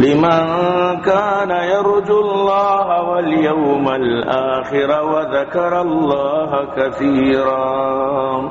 لمن كان يرجو الله واليوم الآخر وذكر الله كثيرا.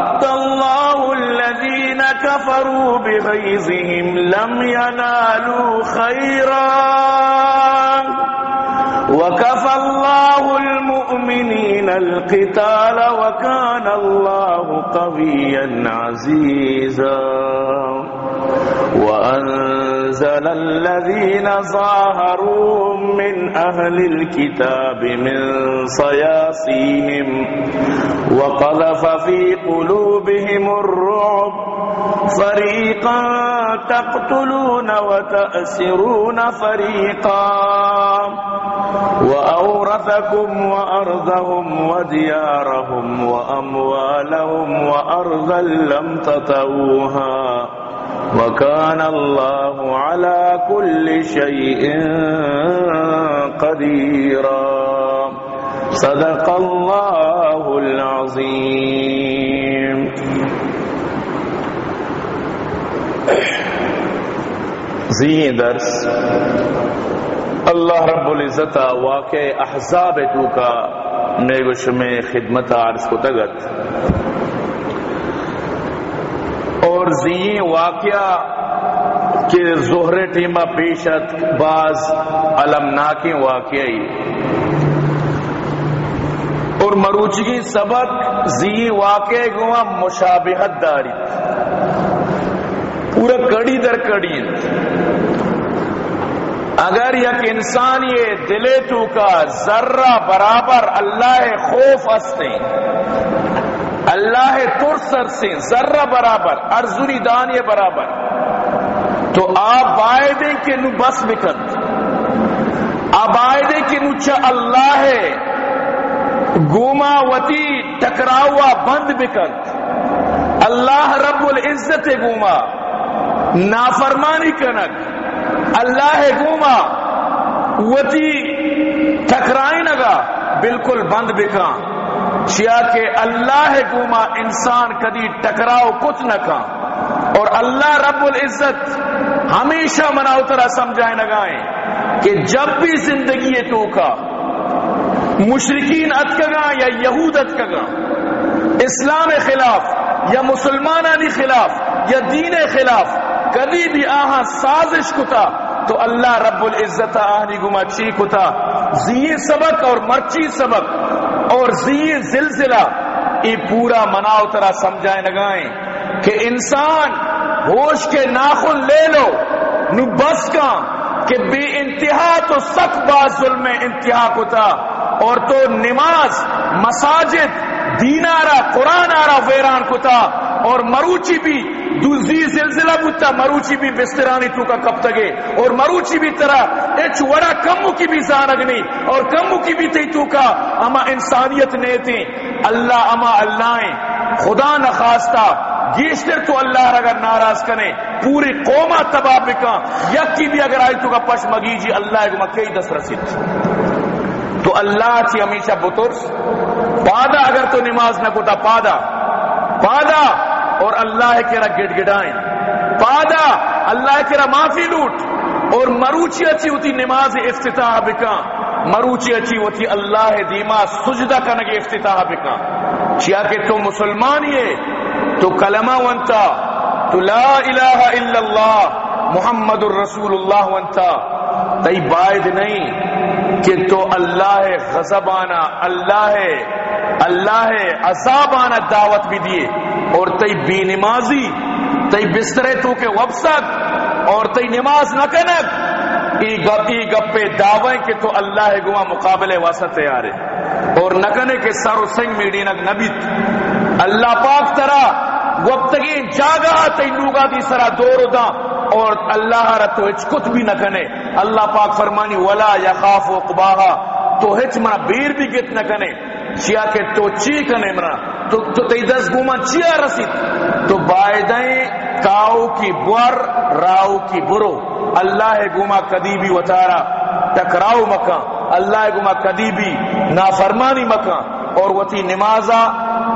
كفروا بغيظهم لم ينالوا خيرا. وكفى الله المؤمنين القتال وكان الله قويا عزيزا. وأنزل الذين ظاهروهم من أهل الكتاب من صياصيهم وقذف في قلوبهم الرعب. فريقا تقتلون وتأسرون فريقا. وأورثكم وأرضهم وديارهم وأموالهم وأرضا لم تطوها وكان الله على كل شيء قديرا. صدق الله العظيم. زی درس اللہ رب العزت واقع احزاب تو کا نیگوش میں خدمت عرض کو تگت. اور زی واقعہ کہ زہر ٹیمہ پیشت بعض علمناکی واقعی اور مروچگی سبق زی واقع گوا مشابہت داری۔ پورا کڑی در کڑی۔ اگر یک انسان یہ دلے تو کا ذرہ برابر اللہ خوف ہستے اللہ ترسر سے ذرہ برابر ارزنی دان برابر۔ تو آپ کے نو بس بکت آپ بائدے کے نو اللہ ہے۔ گوما وتی ٹکراوا بند بکت اللہ رب العزت گوما۔ نافرمانی کنک۔ اللہ گوما۔ وتی ٹکرائی نگا۔ بالکل بند بکا شیا کہ اللہ گوما انسان کدی ٹکراؤ کچھ نہ کا اور اللہ رب العزت ہمیشہ منا اترا سمجھائے نگائیں کہ جب بھی زندگی تو کا مشرقین اتکگا یا یہود اتکگا اسلام خلاف یا مسلمانانی خلاف یا دین خلاف کبھی بھی آہاں سازش کتا، تو اللہ رب العزت آہنی گما چی کتا۔ زی سبق اور مرچی سبق اور زی زلزلہ یہ پورا مناؤ ترا سمجھائے لگائیں کہ انسان ہوش کے ناخن لے لو، نو بس کا کہ بے انتہا تو سخت باز ظلم انتہا کو تھا، اور تو نماز، مساجد دین آرا قرآن آرا ویران کتا اور مروچی بھی دوزی زلزلہ بوتا، مروچی بھی بسترانی تو کا کب تگے، اور مروچی بھی طرح اچ وڑا کمو کی بھی زانگنی اور کمو کی بھی تی تو کا اما انسانیت نیتی اللہ اما اللہ خدا نخواستہ، گیشتر تو اللہ اگر ناراض کرے پوری قومہ تباہ بکا یکی بھی اگر آئی تو کا پش مگی جی اللہ ایک مکہ دس رسید۔ تو اللہ چی ہمیشہ بطرس، پادا اگر تو نماز نہ کوتا پادا پادا اور اللہ کے را گڑ گڑائیں۔ پادا اللہ کے را معافی لوٹ۔ اور مروچی اچھی ہوتی نماز افتتاح بکا۔ مروچی اچھی ہوتی اللہ دیما سجدہ کنگ افتتاح بکا۔ چیا کہ تو مسلمان یہ تو کلمہ ونتا تو لا الہ الا اللہ، محمد الرسول اللہ ونتا تی باید نہیں کہ تو اللہ غضبانہ، اللہ اللہ عذابانہ دعوت بھی دیے اور تی بی نمازی تی بسترے تو کے وبسد اور تی نماز نہ کنک ای گپ گپی گپے دعویں کہ تو اللہ گوا مقابلے واسط تیار ہے۔ اور نہ کنے کہ سر و سنگ میڈی نک نبیت اللہ پاک ترا وقتگی جاگا تی نوگا دی سرا دور دا اور اللہ را تو ہچ کت بھی نہ کنے اللہ پاک فرمانی، ولا یخاف عقباها۔ تو ہچ منا بیر بھی گت نہ کنے چیا کہ تو چی کنے منا تو تو تی دس گوما چیا رسید۔ تو بائدائیں کاؤ کی بور، راؤ کی برو۔ اللہ گوما کدی بھی وطارا، ٹکراؤ مکان۔ اللہ گوما کدی بھی نافرمانی مکان۔ اور وتی نمازا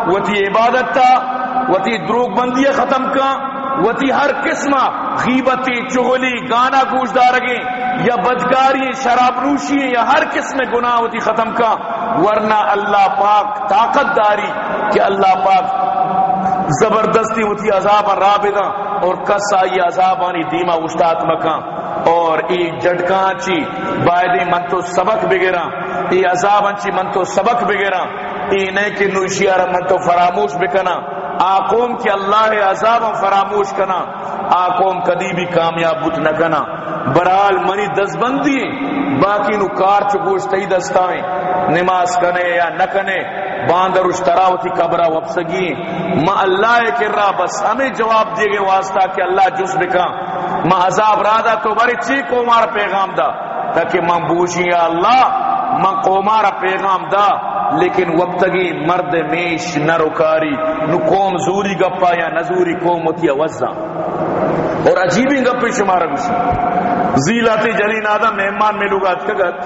وتی عبادت تا وتی دروگ بندی ختم کا وتی ہر قسم غیبتی، چغلی، گانا گوش دارگیں یا بدکاری، شراب نوشی یا ہر قسم گناہ ہوتی ختم کا۔ ورنہ اللہ پاک طاقت داری کہ اللہ پاک زبردستی ہوتی عذاب رابدہ اور کسا یہ عذاب آنی دیما اشتات مکان اور ای جھٹکاں چی بائدی من تو سبق بگیرا ای عذاب انچی من تو سبق بگیرا ای نہیں کہ نوشیار من تو فراموش بکنا آقوم کی اللہ عذاب فراموش کنا، آقوم کدی بھی کامیاب بت نہ کنا۔ برحال منی دس بندی باقی نو کار چگوش تی دستائیں نماز کنے یا نہ کنے، باندر اشتراوتی قبرہ وپسگی ما اللہ کر رہا بس ہمیں جواب دیے گئے واسطہ کہ اللہ جس بکا۔ ما عذاب رادا تو بری چی کومار پیغام دا، تاکہ من بوشی یا اللہ من قومارا پیغام دا۔ لیکن وقتگی مرد میش نہ رکاری نو قوم زوری گپا یا نزوری قوم ہوتی وزا. اور عجیبی گپی شمارا گسی زیلاتی جنین آدم مہمان میں لوگات کگت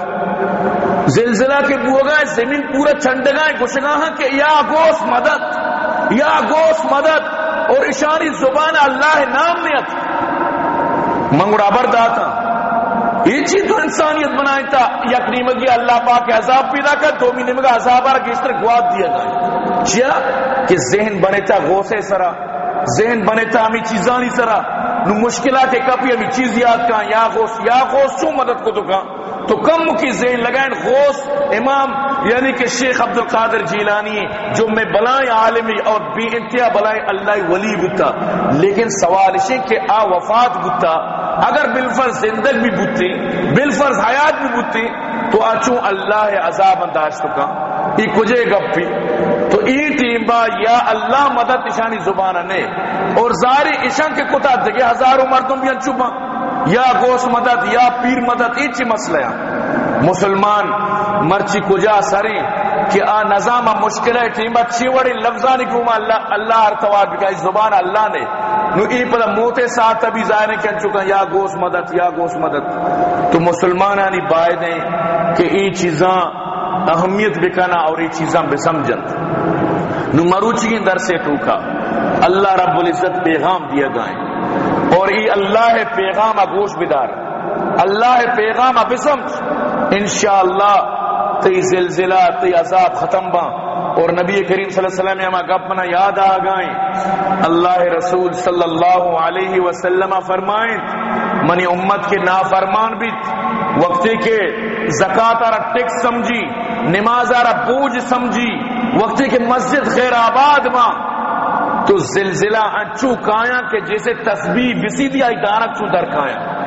زلزلہ کے بوگا زمین پورا چھنڈگائیں گشگاہاں کہ یا گوس مدد، یا گوس مدد، اور اشاری زبان اللہ نام نیت منگڑا برداتا. یہ چیز تو انسانیت بنائے تھا یک نیمگی اللہ پاک کے عذاب پیدا کر، دو می نمگا عذاب آرہ کہ اس طرح گواد دیا جائے؟ چیا کہ ذہن بنے تھا غوثے سرا، ذہن بنے تھا ہمیں چیزانی سرا، نو مشکلات کپی ہمیں چیز یاد کہاں، یا غوث یا غوث چون مدد کو تو کہاں؟ تو کم کی ذہن لگائیں، غوث امام یعنی کہ شیخ عبد القادر جیلانی، جو میں بلائیں عالمی اور بی انتہا بلائیں اللہ ولی بتا لیکن سوال اسے کہ آ وفات بتا اگر بالفرض زندگ بھی بوتی، بالفرض حیات بھی بوتی، تو اچھو اللہ عذاب انداز کا ای کجے گپی تو ای ٹیم با یا اللہ مدد اشانی زبان نے، اور زاری اشان کے کتا دگے ہزاروں مردوں بھی انچوبا یا گوش مدد، یا پیر مدد ایچی مسئلہ مسلمان، مرچی کجا سریں کہ آ نظام مشکل ہے، ٹیم چیوڑی لفظانی کیوما اللہ اللہ ارتوار بکا زبان اللہ نے۔ نو ای پدا موتے ساتھ ابھی ظاہر کیا چکا یا گوش مدد، یا گوش مدد۔ تو مسلمانانی باید ہیں کہ ای چیزاں اہمیت بکنا اور ای چیزاں بسمجن نو مروچی کی در سے ٹوکا۔ اللہ رب العزت پیغام دیا گائیں اور ای اللہ پیغام گوش بدار۔ اللہ پیغام بسمج انشاءاللہ، تی زلزلہ، تی عذاب ختم با اور نبی کریم صلی اللہ علیہ وسلم ہمیں گپ منا یاد آ گائیں۔ اللہ رسول صلی اللہ علیہ وسلم فرمائیں۔ منی امت کے نافرمان بھی وقتی کے زکات آرہ ٹیکس سمجھی، نماز آرہ بوجھ سمجھی وقتی کے مسجد خیر آباد ماں۔ تو زلزلہ انچو کایا کہ جیسے تسبیح بسی دیا ادارک چو در کایا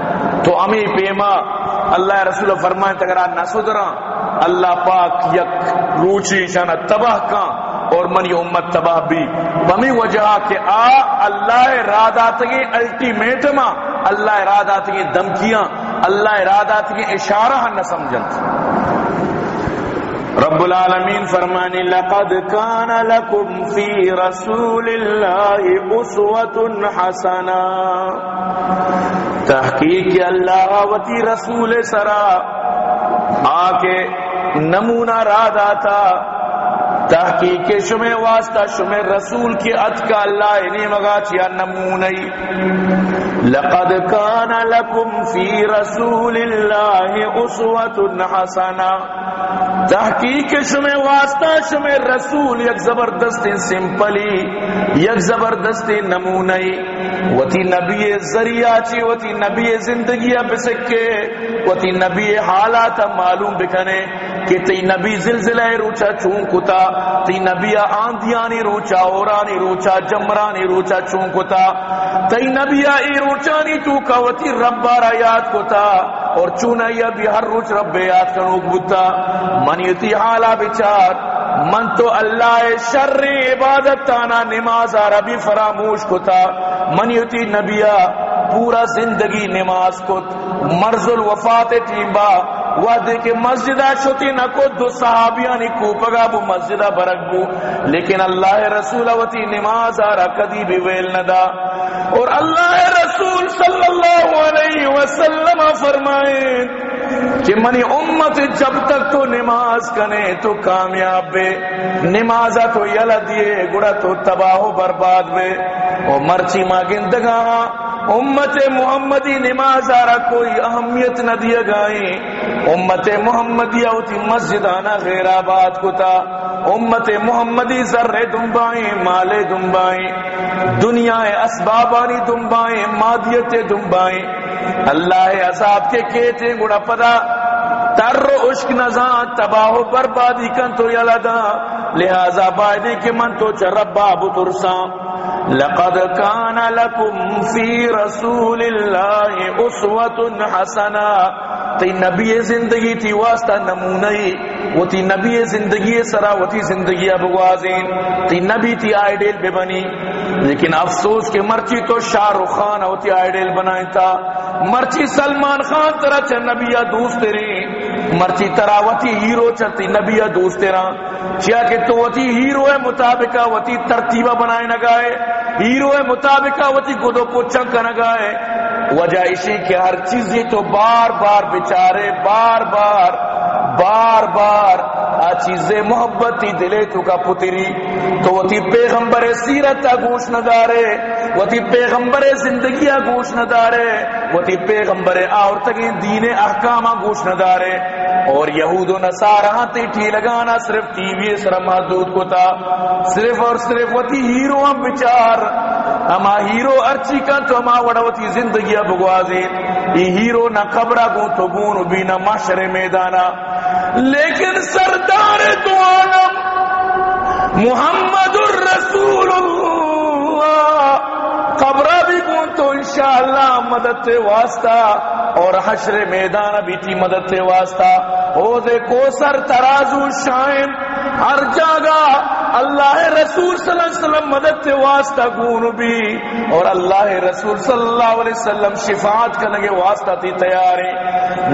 تو امی پیما، اللہ رسول فرمائیں تگر آن نہ اللہ پاک یک روچی شانا تباہ کا اور منی امت تباہ بھی۔ بمی وجہ کہ آ اللہ ارادہ تگی الٹیمیٹما اللہ ارادہ تگی دمکیاں اللہ ارادہ تگی اشارہ نہ سمجھنت رب العالمین فرمانی لقد کان لکم فی رسول اللہ اسوت حسنا تحقیق اللہ وتی رسول سرا۔ کے نمونہ را داتا تحقیق شمع واسطہ، شمع رسول کی ات کا اللہ انہیں مگا چیا نمونی لقد کان لکم فی رسول اللہ اسوت حسنا۔ تحقیق شمع واسطہ، شمع رسول یک زبردست سمپلی یک زبردست نمونی وتی نبی ذریعہ چی، وتی نبی زندگی بسکے، وتی نبی حالات معلوم بکنے۔ کہ تی نبی زلزلہ روچا چون کتا تی نبی آندیانی روچا اورانی روچا جمرانی روچا چون کتا تی نبی ای روچانی تو کوتی رب بارا یاد کتا، اور چونا یا بھی ہر روچ رب یاد کنوک بتا منیتی حالا بچار، من تو اللہ شر عبادت تانا نماز عربی فراموش کتا۔ منیتی نبیہ پورا زندگی نماز کت مرز الوفات ٹیمبا وعدے کے مسجدہ چھتی نکو کو دو صحابیانی کوپگا بو مسجدہ برک بو۔ لیکن اللہ رسول وتی نماز آرہ کدی بھی ویل ندا اور اللہ رسول صلی اللہ علیہ وسلم فرمائے کہ منی امت جب تک تو نماز کنے تو کامیاب بے نمازہ تو یلا دیے، گڑا تو تباہ و برباد بے۔ اور مرچی ماں گندگاں امت محمدی نماز آرہ کوئی اہمیت نہ دیا گائیں۔ امت محمدی اوتی مسجد آنا غیر آباد کتا۔ امت محمدی ذرے دنبائیں، مالے دنبائیں۔ دنیا اسبابانی دنبائیں، مادیت دنبائیں۔ اللہ عذاب کے کیتے گڑا پدا۔ تر عشق نزان تباہ و بربادی کن تو یلدا۔ لہذا بائدے کے من تو چرب باب ترسان لقد كان لكم في رسول الله اسوه حسنه تی نبی زندگی تی واسطہ نمونہی وہ تی نبی زندگی سرا وہ تی زندگی ابوازین تی نبی تی آئیڈیل بے بنی۔ لیکن افسوس کہ مرچی تو شاہ رخ خان وہ تی آئیڈیل بنائیں تا۔ مرچی سلمان خان ترا چا نبیہ دوست تیری مرچی ترا وتی ہیرو چتی نبیہ دوست تیرا۔ چیا کہ تو وتی ہیرو ہے مطابقہ وتی ترتیبہ بنائے نگائے ہیرو ہے مطابقہ وتی گدو پوچھن کا نگائے وجہ اسی کہ ہر چیزی تو بار بار بچارے بار بار بار بار آ چیزیں محبتی دلے تو کا پتری۔ تو وہ تھی پیغمبر سیرت گوش نہ دارے۔ وہ تھی پیغمبر زندگی گوش نہ دارے۔ وہ تھی پیغمبر آورتگی دین احکام گوش نہ دارے۔ اور یہود و نصارہ ہاں تی ٹھی لگانا صرف ٹی وی سر محدود کو تھا۔ صرف اور صرف وہ تھی ہیرو ہم بچار۔ اما ہیرو ارچی کا تو اما وڑوتی زندگی بگوازی یہ ہیرو نہ خبرہ گو تو گون بھی نہ معاشر میدانا لیکن سردار تو عالم محمد الرسول اللہ خبرہ بھی گون تو انشاءاللہ مدد تے واسطہ اور حشر میدان بھی تھی مدد تے واسطہ۔ ہو دے کو سر ترازو شائم ہر جاگا اللہ رسول صلی اللہ علیہ وسلم مدد تے واسطہ گون بھی۔ اور اللہ رسول صلی اللہ علیہ وسلم شفاعت کرنے واسطہ تھی تیاری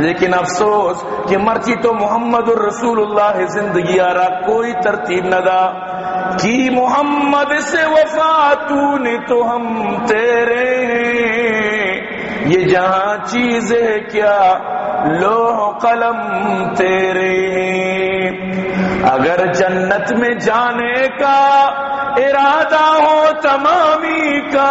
لیکن افسوس کہ مرچی تو محمد الرسول اللہ زندگی آرہ کوئی ترتیب نہ دا۔ کی محمد سے وفا تو ہم تیرے ہیں یہ جہاں چیز ہے کیا لوہ قلم تیرے ہیں اگر جنت میں جانے کا ارادہ ہو تمامی کا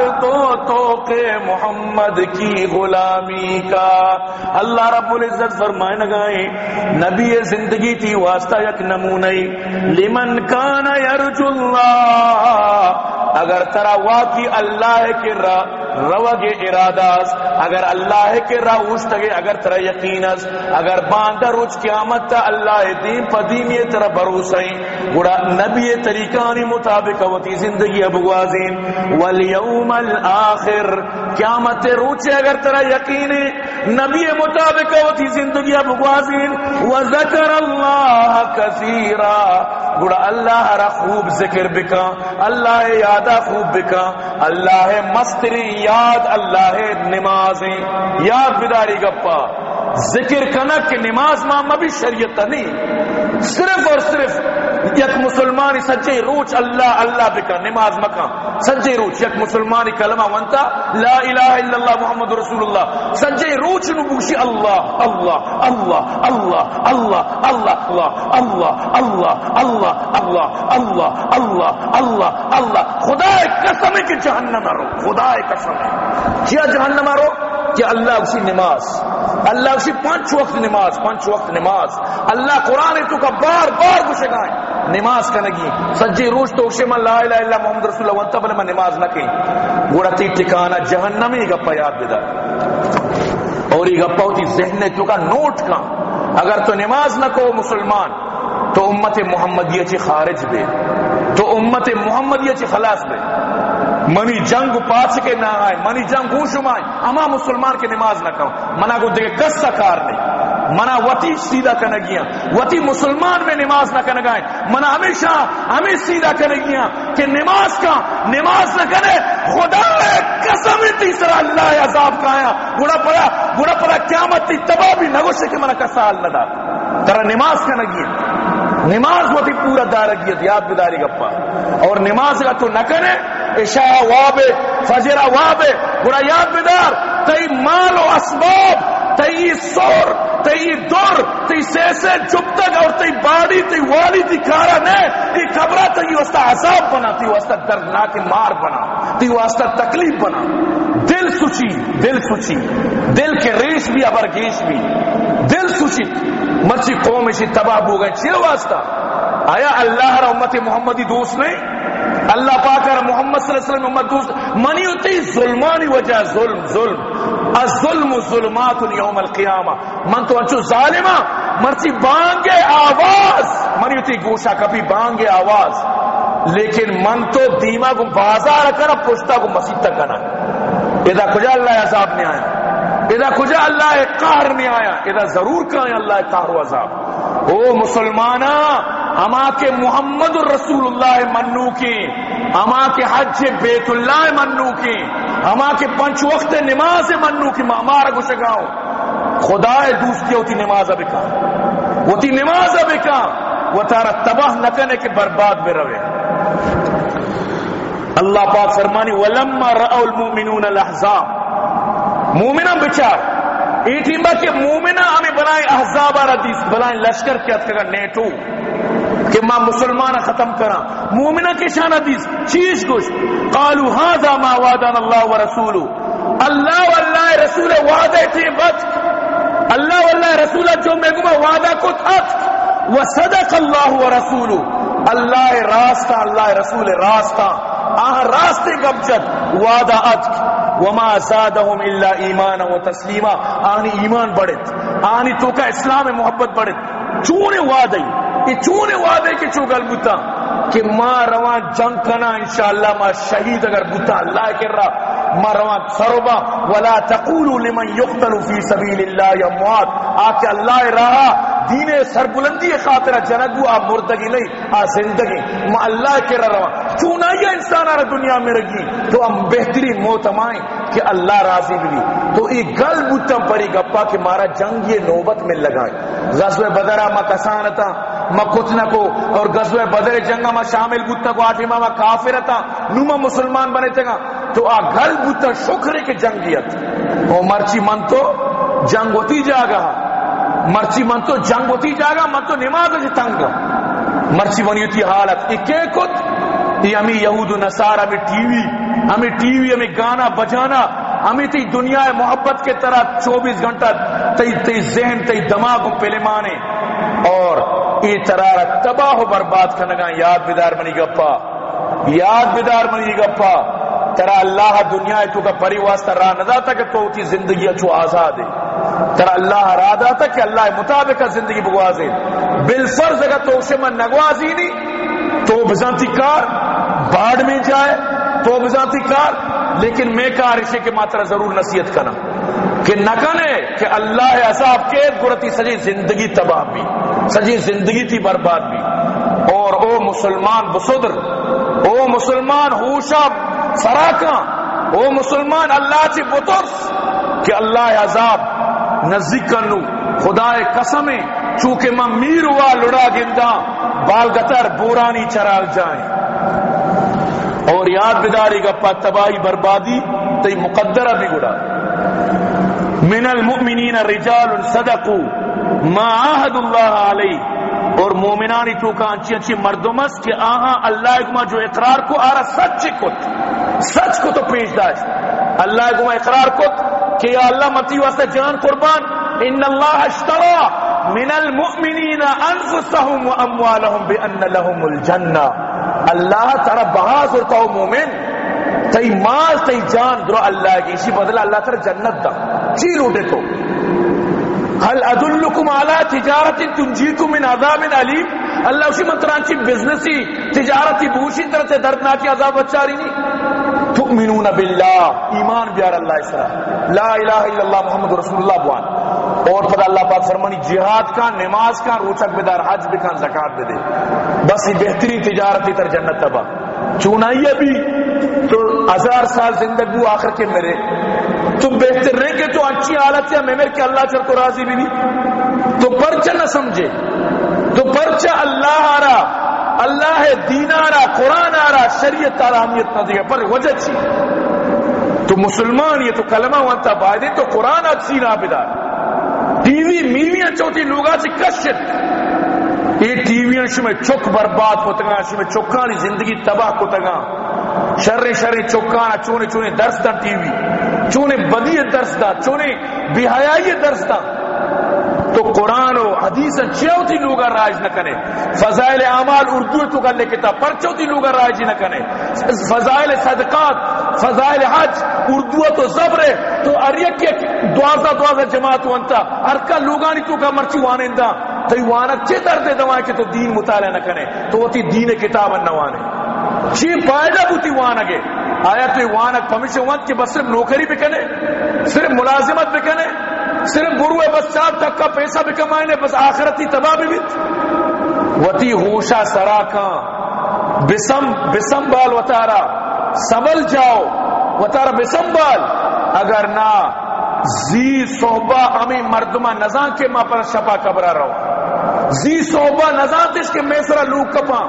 ڈال دو تو کہ محمد کی غلامی کا۔ اللہ رب العزت فرمائے نگائیں نبی زندگی تھی واسطہ یک نمونی لمن کان یرج اللہ اگر ترا واقعی اللہ کے را روگ اراداس اگر اللہ کے را اوشتگے اگر ترا یقینس اگر باندر روچ قیامت تا اللہ دین پا دینی ترا بروسیں گوڑا نبی طریقانی مطابق وتی زندگی ابوازین والیوم الاخر، قیامت روچے اگر ترا یقین نبی مطابق ہوتی زندگی بگوازین وذکر اللہ کثیرا، گڑا اللہ را خوب ذکر بکا، اللہ یادا خوب بکا۔ اللہ مستری یاد اللہ نمازیں۔ یاد بداری گپا۔ ذکر کنک کہ نماز ماں بھی شریعت نہیں صرف اور صرف یک مسلمانی سجے روچ اللہ اللہ بکا نماز مکا سجے روچ یک مسلمانی کلمہ ونتا لا الہ الا اللہ محمد رسول اللہ سجے روچ نبوشی اللہ اللہ اللہ اللہ اللہ اللہ اللہ اللہ اللہ اللہ اللہ اللہ اللہ اللہ خدا قسم ہے کہ جہنم رو خدا قسم ہے کیا جہنم رو کہ اللہ اسی نماز، اللہ اسی پانچ وقت نماز، پانچ وقت نماز۔ اللہ قرآن تو کا بار بار گوشے گائیں نماز کا نگی سجی روش تو اکشے من لا الہ الا محمد رسول اللہ، وانتا بلے من نماز نہ کی گوڑا تی ٹکانا جہنمی گپا یاد بدا اور یہ گپا ہوتی ذہن تو کا نوٹ کا۔ اگر تو نماز نہ کو مسلمان، تو امت محمدیہ چی خارج بے۔ تو امت محمدیہ چی خلاص بے۔ منی جنگ پاس کے نہ آئے، منی جنگ گوشم آئے اما مسلمان کے نماز نہ کرو۔ منا کو دیکھ کس کار نہیں۔ منا وتی سیدھا کرنے گیا۔ وتی مسلمان میں نماز نہ کرنے گئے۔ منا ہمیشہ ہمیں سیدھا کرنے گیا کہ نماز کا نماز نہ کرے۔ خدا قسم تیسرا اللہ عذاب کا آیا۔ بڑا پڑا بڑا پڑا، قیامت تی تباہ بھی نہ گوشے کہ منا کسا اللہ دا ترا نماز کا نہ گیا۔ نماز وتی پورا دارگیت یاد بداری گپا۔ اور نماز کا تو نہ کرے عشاء وابے، فجر وابے برا یاد بدار تی مال و اسباب تی سور تی دور تی سیسے جب تک اور تی باڑی تی والی تی کارا نے تی قبرہ تی واسطہ عذاب بنا، تی واسطہ دردناک مار بنا، تی واسطہ تکلیف بنا۔ دل سوچی دل سوچی۔ دل کے ریش بھی، ابر گیش بھی۔ دل سوچی۔ مرچی قوم اسی تباہ ہو گئے چیئے واسطہ۔ آیا اللہ را امت محمدی دوست نہیں؟ اللہ پاک اور محمد صلی اللہ علیہ وسلم امت دوست منی ہوتی ظلمانی وجہ ظلم ظلم۔ الظلم ظلمات یوم القیامہ۔ من تو انچو ظالمہ، مرچی بانگے آواز۔ منی ہوتی گوشا کبھی بانگے آواز۔ لیکن من تو دیما کو بازار کرا پشتا کو مسیح تک کرنا۔ اذا کجا اللہ عذاب نہیں آیا؟ اذا کجا اللہ قہر نہیں آیا؟ اذا ضرور کہاں اللہ قہر و عذاب۔ او مسلمانہ اما کے محمد الرسول اللہ منو کی، اما کے حج بیت اللہ منو کی، اما کے پنچ وقت نماز منو کی مامار کو شگاؤ خدا دوستی ہوتی نماز اب کا ہوتی نماز اب کا وہ تارا تباہ نہ کرنے کے برباد میں روے اللہ پاک فرمانی، ولما رأوا المؤمنون الاحزاب مومنہ بچار۔ ایٹیمبا کے مومنہ ہمیں بنائیں احزاب آرادیس بنائیں لشکر کیا تکا نیٹو۔ کہ ماں مسلمان ختم کرا۔ مومنہ کے شان حدیث چیز کچھ قالو هذا ما وعدنا اللہ ورسول اللہ واللہ رسول وعدے تھے بد اللہ واللہ رسول جو میں گما وعدہ کو تھا۔ وصدق اللہ ورسول اللہ راستہ، اللہ رسول راستہ۔ آہ، راستے گبجت وعدہ اتک وما زادهم الا ایمانا و تسلیما۔ آنی ایمان بڑھت۔ آنی تو کا اسلام محبت بڑھت۔ چونے وعدہ کہ چونے وعدے کے چو گل بتا کہ ماں روان جنگ کنا انشاءاللہ، ماں شہید اگر بتا اللہ کر رہا ماں روان سروبا، ولا تقولوا لمن يقتل في سبيل الله اموات آ آکے اللہ رہا دین سر بلندی خاطر جنگو آ مردگی نہیں، آ زندگی۔ ما اللہ کے رہا چونائیہ انسان آرہ دنیا میں رگی تو ہم بہترین موت ہمائیں کہ اللہ راضی بھی۔ تو ایک گل بوتم پری گپا کہ مارا جنگ یہ نوبت میں لگائے غزوہ بدرہ ما کسانتا ما کو اور غزوہ بدر جنگا ما شامل بوتا کو آٹھما ما کافرتا نوما مسلمان بنے تھے گا۔ تو آ گل بوتا شکر کے جنگیت۔ او مرچی من تو جنگ ہوتی جاگا مرچی من تو جنگ ہوتی جاگا من تو نماز جی تنگ مرچی منی ہوتی حالت۔ ایک کت؟ یہ ہمیں یہود و نصار ہمیں ٹی وی، ہمیں ٹی وی، ہمیں گانا بجانا، ہمیں تی دنیا محبت کے طرح چوبیس گھنٹہ تی تی ذہن تی دماغ پہلے مانے۔ اور ای طرح تباہ و برباد کرنے یاد بیدار منی گپا۔ یاد بیدار منی گپا۔ ترا اللہ دنیا تو کا پری واسطہ راہ نہ داتا کہ تو کی زندگی اچھو آزاد ہے۔ ترا اللہ راہ داتا کہ اللہ مطابق زندگی بگوازے بالفرض اگر تو اسے من نگوازی نہیں تو بزانتی کار باڑ میں جائے، تو بزانتی کار۔ لیکن میں کار اسے کے ماترہ ضرور نصیحت کرنا کہ نکنے کہ اللہ عذاب کے گرتی سجی زندگی تباہ بھی سجی زندگی تھی برباد بھی۔ اور او مسلمان بسدر، او مسلمان ہوشا سراکاں، او مسلمان اللہ چی بطرس، کہ اللہ عذاب نزدیک کرنو خدا قسم چونکہ میں میر ہوا، لڑا گندا، بال گتر، بورانی چراغ جائیں۔ اور یاد بداری گپا تباہی بربادی تی مقدرہ بھی گڑا۔ من المؤمنین رجال صدقوا ما عاہد اللہ علیہ اور مومنانی تو کا انچی انچی مردمس کہ آہاں اللہ اگما جو اقرار کو آرہ سچ کت. سچ کو تو پیش داشت اللہ اگما اقرار کت کہ یا اللہ متی واسطہ جان قربان. ان اللہ اشترا من المؤمنین انفسهم و اموالهم بان لهم الجنہ. اللہ تعالی بہاز اور کہو مومن تی مال تی جان، درو اللہ کی اسی بدلہ اللہ تعالی جنت دا. چی لوٹے تو؟ هل ادلکم علی تجارت تنجیکم من عذاب علیم اللہ اسی منترانچی بزنسی تجارتی بوشی طرح سے دردناکی عذاب بچاری نہیں۔ تؤمنون باللہ، ایمان بیار اللہ اسرا لا الہ الا اللہ محمد رسول اللہ بوان۔ اور پتہ اللہ پاک فرمانی، جہاد کا نماز کا روچک بدار، حج بکان زکاة بدے بس یہ بہتری تجارتی تر جنت تبا چونائی ابھی تو ہزار سال زندگی آخر کے میرے تو بہتر رہیں کہ تو اچھی حالت ہے۔ میں میرے کہ اللہ چل کو راضی بھی نہیں۔ تو پرچہ نہ سمجھے۔ تو پرچہ اللہ آ رہا۔ اللہ ہے دین آ رہا، قرآن آ رہا، شریعت تارا اہمیت نہ دیا۔ پر وجہ چی؟ تو مسلمان یہ تو کلمہ وانتا بائدے تو قرآن اچھی نہ ٹی وی میویاں چوتی لوگا سے کشت۔ یہ ٹی وی میں چک برباد کو تگا میں چکانی زندگی تباہ کو تگا شر شر چکانا چونے چونے درس دا ٹی وی۔ چونے بدی درس دا چونے بہایائی درس دا۔ تو قرآن و حدیث چیو تھی لوگا راج نہ کنے فضائل اعمال اردو تو کر لے کتاب پرچو تھی لوگا راج نہ کنے فضائل صدقات، فضائل حج، اردو تو زبر تو اریک کے دوازہ دوازہ جماعت وانتا ہر کا لوگانی تو کا مرچی وانندا تو وانا چے درد دوائیں کہ تو دین مطالعہ نہ کنے تو وہ تھی دین کتاب نوانے چی فائدہ بوتی وانگے آیا تو وانک پمیشن وانت کہ بس صرف نوکری بکنے صرف ملازمت بکنے صرف گروہ بس چار تک کا پیسہ بھی کمائنے بس آخرتی تباہ بھی بیت وتی ہوشا سراکاں بسم بسم بال وطارا سبل جاؤ۔ وطارا بسم بال۔ اگر نہ زی صحبہ امی مردمہ نزان کے ماں پر شپا کبرا رہو۔ زی صحبہ نزان تش کے میں سرا لوگ کپاں۔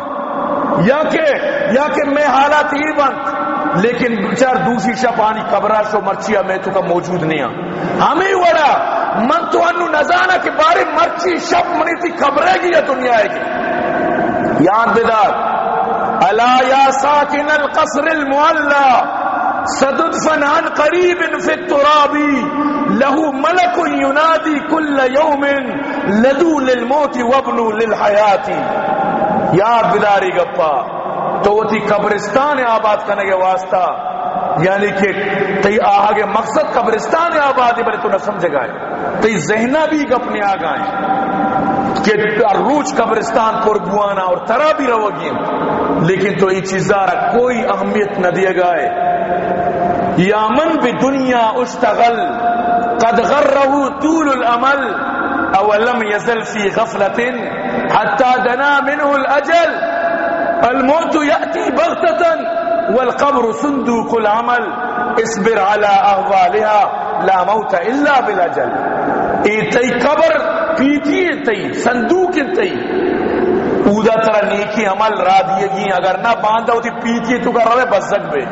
یا کہ یا کہ میں حالات ہی بند۔ لیکن چار دوسری شب آنی قبرہ شو مرچیا میں تو کا موجود نہیں ہاں۔ ہمیں وڑا۔ من تو انو نزانا کہ بارے مرچی شب منی تھی قبرے گی یا دنیا آئے گی یاد بدار۔ الا یا ساکن القصر المعلا۔ صددفن عن قریب فی الترابی له ملک ینادی کل یوم لدو للموت وابنو للحیاتی یاد بداری گپا۔ تو وہ تھی قبرستان آباد کرنے کے واسطہ یعنی کہ تی آگے مقصد قبرستان آباد ہے بلے تو نہ سمجھے گائے تی ذہنہ بھی اپنے آگائیں کہ روچ قبرستان پر بوانا اور ترا بھی رو گی۔ لیکن تو یہ چیزارہ کوئی اہمیت نہ دیا گائے یا من بھی دنیا اشتغل، قد غرہو طول العمل، اولم یزل فی غفلت حتی دنا منہ الاجل۔ الموت يأتي بغتة والقبر صندوق العمل. اصبر على أهوالها لا موت إلا بالأجل. ایتی قبر پیتی تی صندوق تی اودا ترہ نیکی عمل را دیگی اگر نہ باندھا ہوتی پیتی تو کر رہے بزک بے.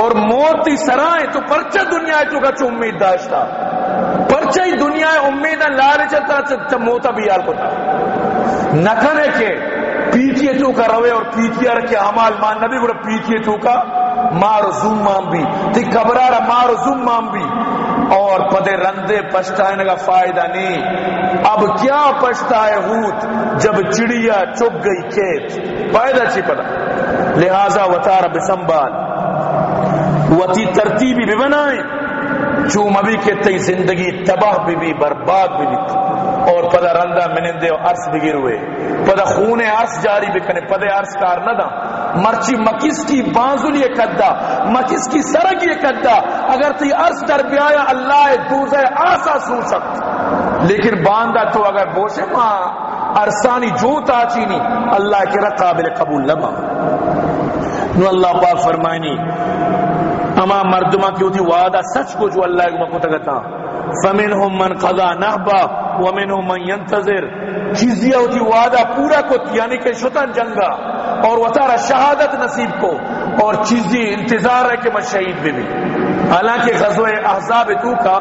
اور موت موتی سرائیں تو پرچہ دنیا ہے تو کا چو امید داشتا. پرچہ ہی دنیا ہے، امید لارے چلتا موتا بھی آل کو تھا نکھنے کے پیچھے تو روے اور پیچھے رکھے عمال مان نبی گڑا پیچھے تو کا مار زوم مام بھی تی کبرارا مار زوم مام بھی اور پدے رندے پشتائنے کا فائدہ نہیں اب کیا پشتائے ہوت جب چڑیا چپ گئی کھیت فائدہ چی پڑا لہذا وطار بسنبال وتی ترتیبی بھی بنائیں چوم ابھی کہ تی زندگی تباہ بھی بھی برباد بھی بھی پدا رندہ منندے عرص بگیر ہوئے پدا خون عرص جاری بکنے پدے عرص کار نہ دا مرچی مکس کی بانزل یہ کدا مکس کی سرگ یہ کدا اگر تی عرض در بیایا، اللہ دوزہ آسا سو سکت. لیکن باندھا تو اگر بوشے ماں ارسانی جو تا چینی، اللہ کے رہ قابل قبول لبا نو اللہ پاک فرمائنی، اما مردمہ کی ہوتی وعدہ سچ کو جو اللہ کو مکو تگتا فمنہم من قضا نحبا ومنہم من ينتظر. چیزی ہوتی وعدہ پورا کو یعنی کہ شتن جنگا، اور وطارہ شہادت نصیب کو، اور چیزی انتظار ہے کہ میں شہید بھی بھی۔ حالانکہ غزوہ احزاب تو کا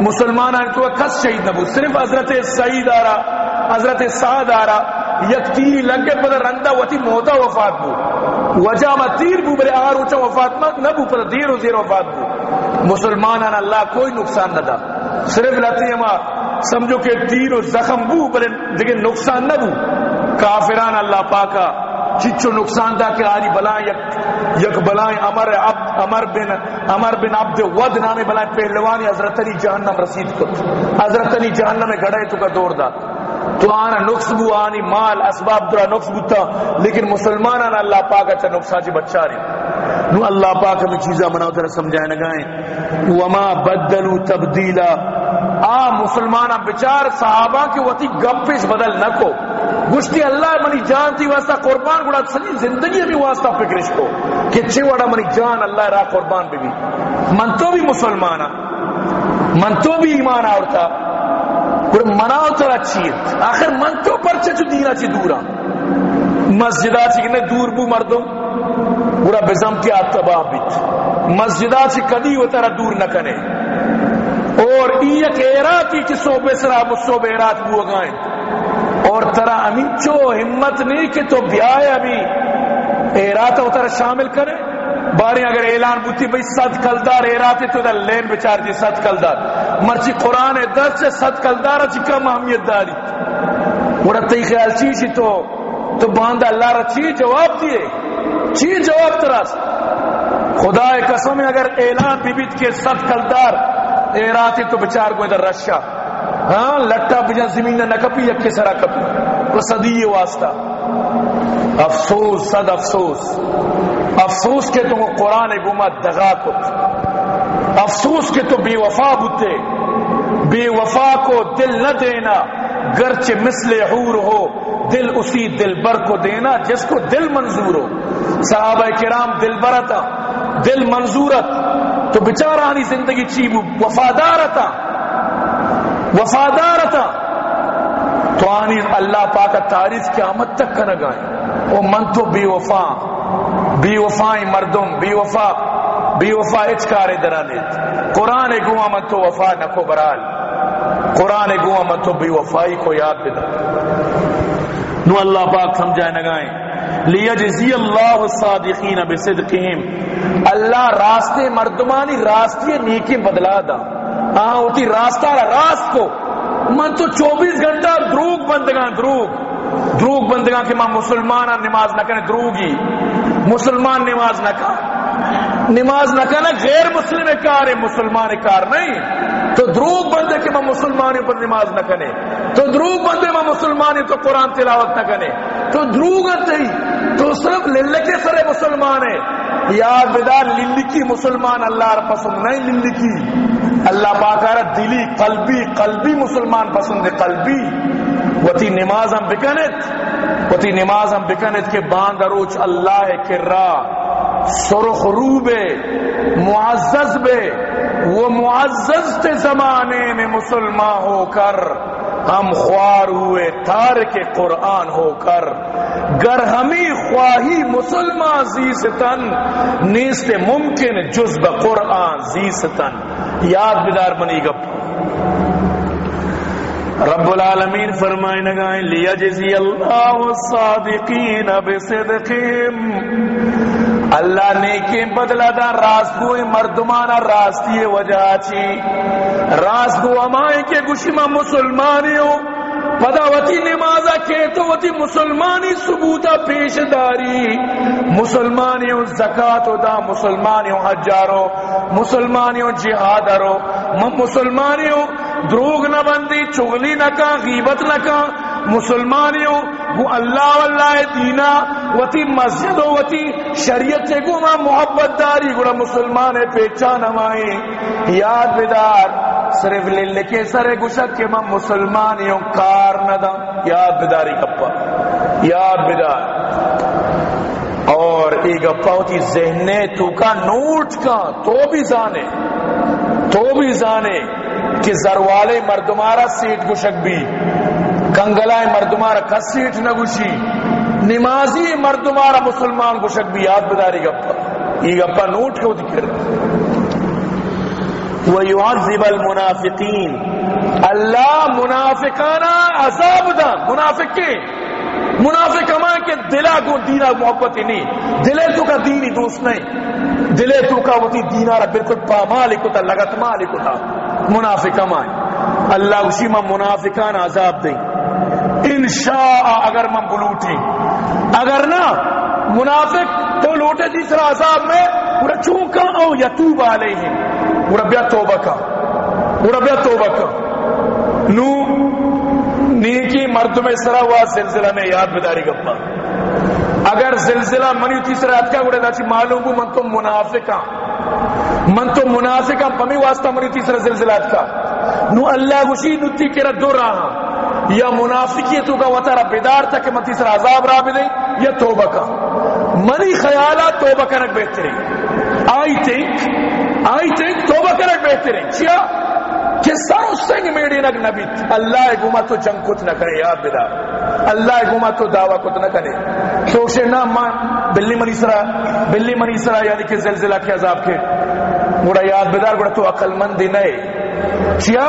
مسلمان تو کس شہید نبو صرف حضرت سعید آرہ حضرت سعد آرہ یک تیری لگے پر رندہ وطی موتا وفات بو وجہ ما تیر بو برے آر اوچا وفات مات نبو پر دیر و زیر وفات بو مسلمان مسلمانان اللہ کوئی نقصان نہ دا۔ صرف لتی ہما سمجھو کہ تیر و زخم بو برے دیکھیں نقصان نہ بو۔ کافران اللہ پاکا چچو نقصان دا کہ آری بلائیں یک, یک بلائیں امر, عبد امر بن امر بن عبد ود نامی بلائیں پہلوانی حضرت علی جہنم رسید کت حضرت علی جہنم میں گڑے تو کا دور دا۔ تو آنا نقص بو آنی مال اسباب درا نقص بوتا لیکن مسلمانان اللہ پاک اچھا نقصا جی بچا رہی نو اللہ پاک ہمیں چیزاں مناؤ ترہ سمجھائے نگائیں وما بدلو تبدیلا آ، مسلمانہ بچار، صحابہ کے وطی گپش بدل نہ کو۔ گشتی اللہ منی جان تھی واسطہ قربان گڑا، سنی زندگی بھی واسطہ فکرش کو۔ کہ چھے وڑا منی جان اللہ را قربان بھی بھی۔ من تو بھی مسلمانہ، من تو بھی ایمان آورتا۔ گڑا مناو تو اچھی آخر من تو پرچے چو دینا چی دورا۔ مسجدہ چی کنے دور بو مردم۔ گڑا بزم کی آتباہ بیت مسجدہ چی کدی و ترہ دور نہ کنے اور ایک ایراتی چی صوبے سرا مصوبے ایرات بو گائیں اور ترا امین چو ہمت نہیں کہ تو بیائے ابھی۔ ایرات و ترا شامل کرے۔ باریں اگر اعلان بوتی بھئی صد کلدار ایراتے تو در لین بچار دی صد کلدار۔ مرچی قرآن در سے صد کلدار چی جی کم اہمیت داری۔ وہ تی خیال چیشی تو تو باندہ اللہ را چی جواب دیئے چی جواب تراس خدا قسم، اگر اعلان بھی بیت کے صد کلدار ایراتے تو بچار کو ادھر رشا۔ ہاں لٹا بجا زمین نہ کپی یکی سرا کپی۔ وہ صدی واسطہ۔ افسوس، صد افسوس۔ افسوس کے تم قرآن گما دغا کت۔ افسوس کے تو بے وفا بتے بے وفا کو دل نہ دینا۔ گرچ مثل حور ہو، دل اسی دل بر کو دینا، جس کو دل منظور ہو۔ صحابہ کرام دل برتا دل منظورت، تو بچارانی زندگی چیبو وفادارتا وفادارتا۔ تو آنی اللہ پاک تعریف قیامت تک کا نگائیں او من تو بے وفا بے وفائی مردم بے وفا بے وفا اچکار درانیت قرآن گوہ من تو وفا نکو برال۔ قرآن گوہ من تو بے وفائی کو یاد بدا نو اللہ پاک سمجھائے نگائیں لیجزی اللہ الصادقین بصدقہم۔ اللہ راستے مردمانی راستے نیکی بدلا دا۔ ہاں ہوتی راستہ راست کو۔ من تو چوبیس گھنٹہ دروگ بندگان دروگ دروگ بندگان کہ ماں مسلمان ہاں، نماز نہ کرے دروگی مسلمان نماز نہ کر۔ نماز نہ کرنا غیر مسلم کار ہے، مسلمان کار نہیں۔ تو دروگ بندے کہ میں مسلمان پر نماز نہ کرے تو دروگ بندے میں مسلمان تو قرآن تلاوت نہ کرے تو دروگ ہی تو صرف للے کے سرے مسلمان ہے یاد بیدار للکی مسلمان اللہ پسند نہیں للکی۔ اللہ پاکارہ دلی، قلبی قلبی مسلمان پسند قلبی۔ وتی نماز ہم بکنت وتی نماز ہم بکنت کے باند روچ اللہ کرا سرخ روبے معزز بے۔ وہ معزز تے زمانے میں مسلمان ہو کر۔ ہم خوار ہوئے تار کے قرآن ہو کر، گر ہمی خواہی مسلمان زیستن، نیست ممکن جز قرآن زیستن۔ یاد بدار بنی گپ۔ رب العالمین فرمائے نگائیں لیجزی اللہ الصادقین بصدقیم۔ اللہ نیکی بدلا دا راست گوئی مردمانا راستی وجہ چی۔ راست گو امائیں کے گشما مسلمانیوں پدا وتی نمازا کے تو وتی مسلمانی ثبوتا پیش داری۔ مسلمانیوں زکاة دا مسلمانیوں حجارو مسلمانیوں جہادرو مسلمانیوں دروغ نہ بندی، چغلی نہ کا، غیبت نہ کا۔ مسلمانیوں وہ اللہ واللہ دینا وتی مسجد و وتی شریعت سے کو ماں محبت داری گڑا مسلمان پہچان ہمائیں یاد بدار، صرف لے کے سر گشک کے ماں مسلمان یوں کار نہ دا یاد بداری کپا۔ یاد بدار۔ اور ایک گپا ہوتی ذہنے تو کا نوٹ کا، تو بھی زانے۔ تو بھی زانے کہ زروالے مردمارا سیٹ گشک بھی۔ کنگلائے مردمارا کس سیٹ نہ گشی۔ نمازی مردمارا مسلمان گشک بھی یاد بداری گپا۔ یہ گپا نوٹ کے ہوتی وَيُعَذِّبَ الْمُنَافِقِينَ۔ اللہ منافقانا عذاب دا منافق کے منافق ہما کہ دلا کو دینا محبت ہی نہیں۔ دلے تو کا دینی دوست نہیں۔ دلے تو کا وہ دینا رہا بالکل پا مالک ہوتا، لگت مالک ہوتا۔ منافق ہما اللہ اسی میں منافقان عذاب دیں۔ انشاء اگر من بلوٹیں اگر نہ منافق تو لوٹے جی تیسرا عذاب میں، پورا چونکا او یتوب علیہم، پورا بیا توبہ کا، پورا توبہ کا۔ نو نیکی مرد میں سرا ہوا زلزلہ میں یاد بداری گپا۔ اگر زلزلہ منی تیسرا اتکا گڑے دا معلوم من تو منافقا ہاں۔ من تو منافقا ہاں، پمی واسطہ منی تیسرا زلزلہ اتکا نو اللہ گوشی نتی کرا دو رہا یا منافقیتو کا وطارا بیدار تک من تیسرا عذاب را بدے یا توبہ کا۔ منی خیالات توبہ کرک بہتری آئی تھنک آئی تھنک توبہ کرک بہتری چیا؟ کہ سر سنگ میڑی نگ نبی۔ اللہ گما تو جنگ کت نہ کرے یاد بدا اللہ گما تو دعویٰ کت نہ کرے۔ تو اسے نہ ماں بلی منی سرا، بلی منی سرا یعنی کہ زلزلہ کے عذاب کے۔ مڑا یاد بدار، گڑا تو عقل مندی نئے۔ چیا؟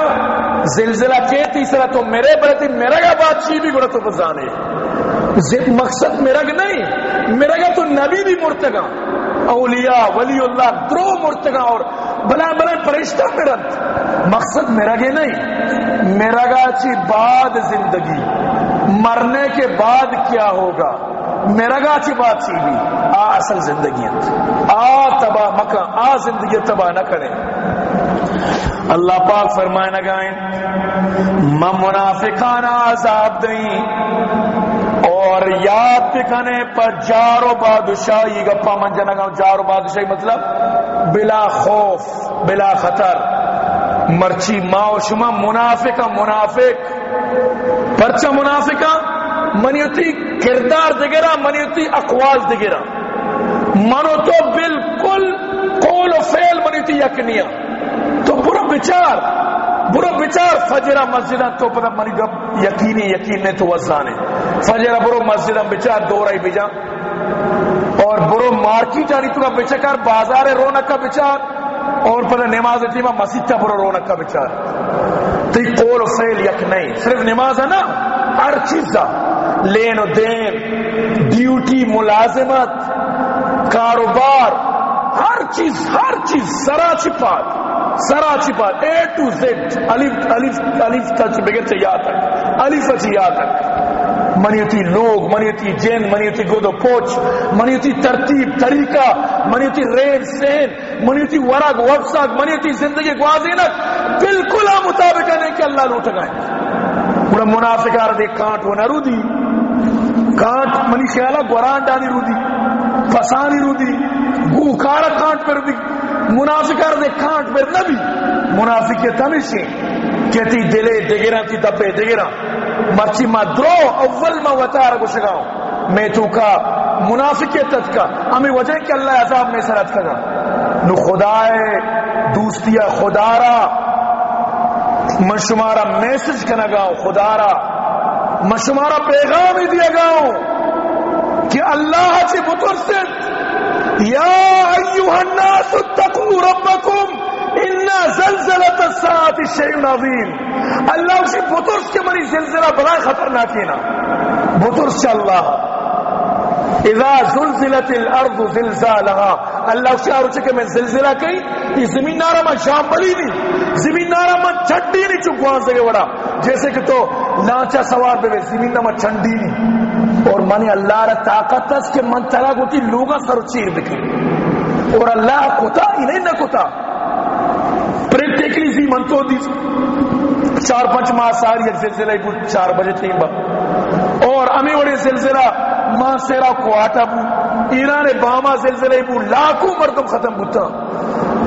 زلزلہ کے تیسرا تو میرے برتی میرا گا بات چی بھی گڑا تو بزانے مقصد میرا گا نہیں، میرا گا تو نبی بھی مرتگا۔ اولیاء، ولی اللہ، درو مرتگا اور بلا بلا پرشتہ میرت مقصد میرا گے نہیں، میرا گا چی بعد زندگی۔ مرنے کے بعد کیا ہوگا؟ میرا گا چی بات چی بھی آ اصل زندگی آ تباہ مکہ، آ زندگی تباہ نہ کریں۔ اللہ پاک فرمائے نہ گائیں میں منافقانہ عذاب دیں۔ اور یاد پکھنے پر جارو بادشاہی گپا من جنگا گاؤں جارو بادشاہی مطلب بلا خوف، بلا خطر۔ مرچی ماں شما منافقہ منافق۔ پرچہ منافقہ، منیتی کردار دگرہ، منیتی اقوال دگرہ۔ منو تو بالکل قول و فعل منیتی یکنیہ۔ تو برو بچار برو بچار فجرہ مسجدہ تو پتہ منی گب یقینی یقین نے تو وزانے۔ فجرہ برو مسجدہ بچار دو رہی بجا۔ اور برو مارکی جانی تو بچکار بازار رونک کا بچار۔ اور پتہ نماز تیمہ مسجد برو رونک کا بچار۔ تی قول و فعل یک نہیں صرف نماز ہے نا؟ ہر چیز لین و دین ڈیوٹی ملازمت، کاروبار، ہر چیز ہر چیز سرا چھپات سرا چھپات اے ٹو زیڈ الف الف الف تک بگت سے یاد تک الف سے یاد تک منیتی لوگ منیتی جن منیتی گود و پوچ منیتی ترتیب، طریقہ منیتی رین، سین منیتی ورگ وفساق منیتی زندگی گوازینک بالکل مطابق ہے کہ اللہ لوٹ گئے۔ بڑا منافقار دے کانٹ ہونا رو دی کانٹ منی خیالہ گوران ڈانی رو دی پسانی رو دی گوکارا کانٹ پر دی منافقار دے، کانٹ پر نبی منافقیت ہمیشہ، کہتی دلے، دگرہ تی دبے، دگرہ۔ مرچی ما درو اول ما وطارہ کو میں تو کا منافقیت کا. ہمیں وجہ کہ اللہ عذاب میں سرت کھگا نو خدائے دوستیا خدا را من شمارا میسج کنا گاؤں خدا را من شمارا پیغام ہی دیا گاؤں کہ اللہ چی بطرست یا ایوہ الناس اتقو ربکم. اللہ اسی بطرس کے منی زلزلہ بلا خطرناک نا. بطرس چا اللہ اذا زلزلت الارض زلزالها. اللہ اسی آروچے کہ میں زلزلہ کئی، یہ زمین نارا من شام بلی نہیں زمین نارا من چھٹی نہیں چکوان ہاں سکے وڑا. جیسے کہ تو لانچہ سوار بے زمین نارا من چھنڈی نہیں اور منی اللہ را طاقت اس کے من ترا گوتی لوگا سرچیر بکی اور اللہ کتا، انہیں نہ کتا. پریکٹیکلی زی من تو دی۔ چار پنچ ماہ ساری ایک زلزلہ کو چار بجے تھیں با اور امی وڑی زلزلہ ماں سیرا کوارٹا بو۔ ایران باما زلزلے بو۔ لاکھوں مردم ختم بوتا